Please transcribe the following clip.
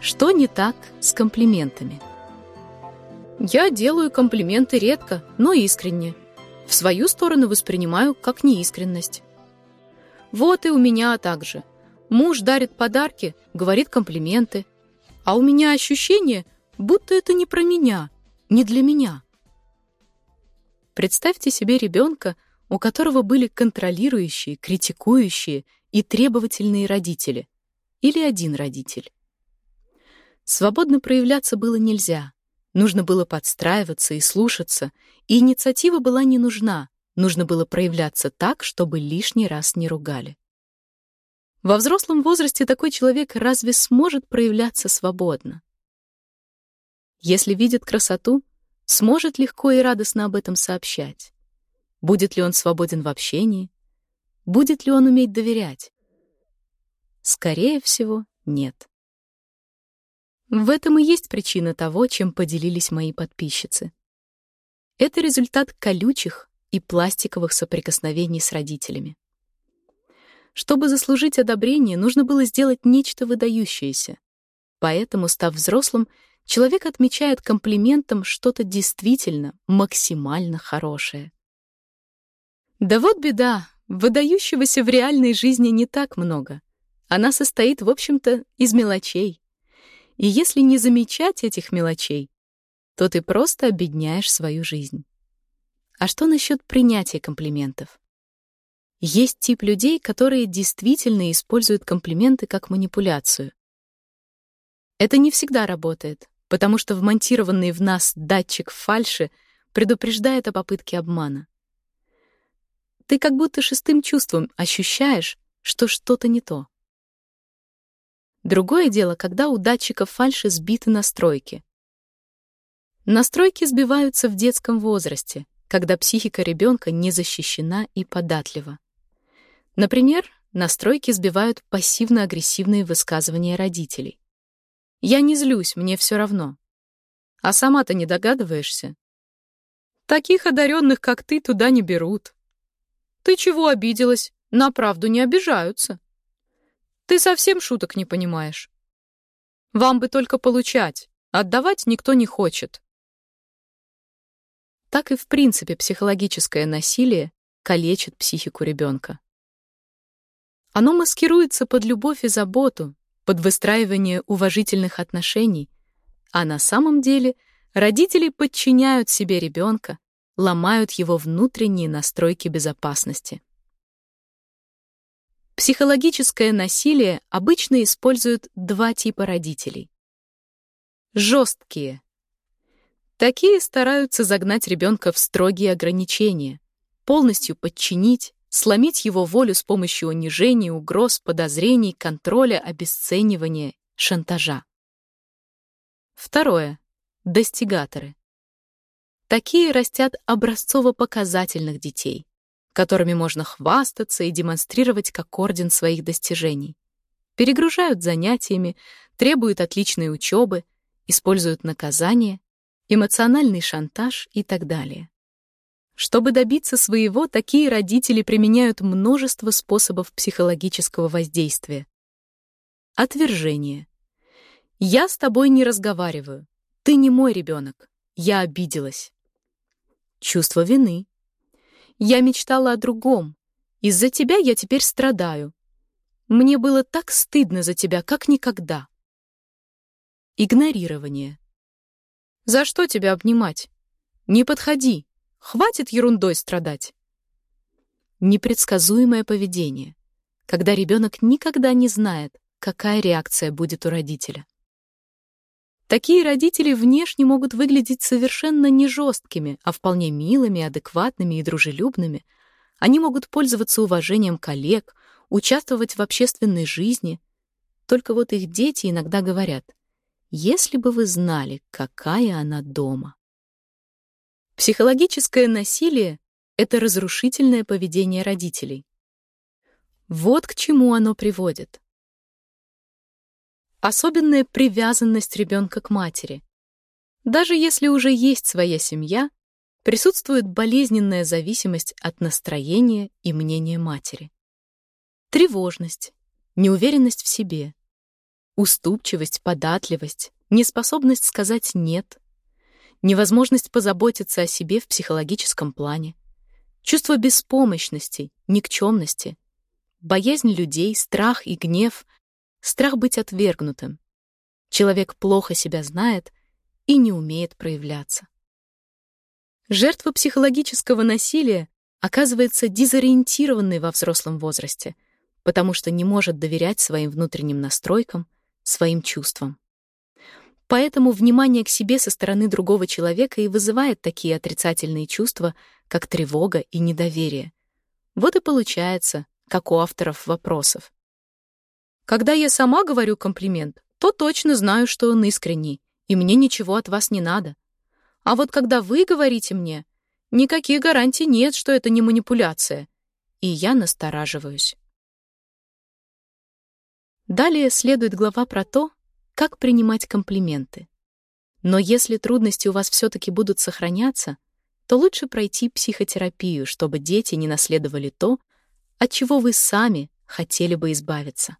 Что не так с комплиментами? Я делаю комплименты редко, но искренне. В свою сторону воспринимаю как неискренность. Вот и у меня также. Муж дарит подарки, говорит комплименты. А у меня ощущение, будто это не про меня, не для меня. Представьте себе ребенка, у которого были контролирующие, критикующие и требовательные родители. Или один родитель. Свободно проявляться было нельзя. Нужно было подстраиваться и слушаться, и инициатива была не нужна. Нужно было проявляться так, чтобы лишний раз не ругали. Во взрослом возрасте такой человек разве сможет проявляться свободно? Если видит красоту, сможет легко и радостно об этом сообщать. Будет ли он свободен в общении? Будет ли он уметь доверять? Скорее всего, нет. В этом и есть причина того, чем поделились мои подписчицы. Это результат колючих и пластиковых соприкосновений с родителями. Чтобы заслужить одобрение, нужно было сделать нечто выдающееся. Поэтому, став взрослым, человек отмечает комплиментом что-то действительно максимально хорошее. Да вот беда, выдающегося в реальной жизни не так много. Она состоит, в общем-то, из мелочей. И если не замечать этих мелочей, то ты просто обедняешь свою жизнь. А что насчет принятия комплиментов? Есть тип людей, которые действительно используют комплименты как манипуляцию. Это не всегда работает, потому что вмонтированный в нас датчик фальши предупреждает о попытке обмана. Ты как будто шестым чувством ощущаешь, что что-то не то. Другое дело, когда у датчиков фальши сбиты настройки. Настройки сбиваются в детском возрасте, когда психика ребенка не защищена и податлива. Например, настройки сбивают пассивно-агрессивные высказывания родителей. «Я не злюсь, мне все равно». А сама-то не догадываешься? Таких одаренных, как ты, туда не берут. Ты чего обиделась? На правду не обижаются. Ты совсем шуток не понимаешь. Вам бы только получать, отдавать никто не хочет. Так и в принципе психологическое насилие калечит психику ребенка. Оно маскируется под любовь и заботу, под выстраивание уважительных отношений, а на самом деле родители подчиняют себе ребенка, ломают его внутренние настройки безопасности. Психологическое насилие обычно используют два типа родителей. Жесткие. Такие стараются загнать ребенка в строгие ограничения, полностью подчинить, сломить его волю с помощью унижений, угроз, подозрений, контроля, обесценивания, шантажа. Второе. Достигаторы. Такие растят образцово-показательных детей которыми можно хвастаться и демонстрировать как орден своих достижений. Перегружают занятиями, требуют отличной учебы, используют наказание, эмоциональный шантаж и так далее. Чтобы добиться своего, такие родители применяют множество способов психологического воздействия. Отвержение. «Я с тобой не разговариваю. Ты не мой ребенок. Я обиделась». Чувство вины. Я мечтала о другом. Из-за тебя я теперь страдаю. Мне было так стыдно за тебя, как никогда. Игнорирование. За что тебя обнимать? Не подходи. Хватит ерундой страдать. Непредсказуемое поведение, когда ребенок никогда не знает, какая реакция будет у родителя. Такие родители внешне могут выглядеть совершенно не жесткими, а вполне милыми, адекватными и дружелюбными. Они могут пользоваться уважением коллег, участвовать в общественной жизни. Только вот их дети иногда говорят, «Если бы вы знали, какая она дома». Психологическое насилие — это разрушительное поведение родителей. Вот к чему оно приводит. Особенная привязанность ребенка к матери. Даже если уже есть своя семья, присутствует болезненная зависимость от настроения и мнения матери. Тревожность, неуверенность в себе, уступчивость, податливость, неспособность сказать «нет», невозможность позаботиться о себе в психологическом плане, чувство беспомощности, никчемности, боязнь людей, страх и гнев, страх быть отвергнутым. Человек плохо себя знает и не умеет проявляться. Жертва психологического насилия оказывается дезориентированной во взрослом возрасте, потому что не может доверять своим внутренним настройкам, своим чувствам. Поэтому внимание к себе со стороны другого человека и вызывает такие отрицательные чувства, как тревога и недоверие. Вот и получается, как у авторов вопросов. Когда я сама говорю комплимент, то точно знаю, что он искренний, и мне ничего от вас не надо. А вот когда вы говорите мне, никаких гарантий нет, что это не манипуляция, и я настораживаюсь. Далее следует глава про то, как принимать комплименты. Но если трудности у вас все-таки будут сохраняться, то лучше пройти психотерапию, чтобы дети не наследовали то, от чего вы сами хотели бы избавиться.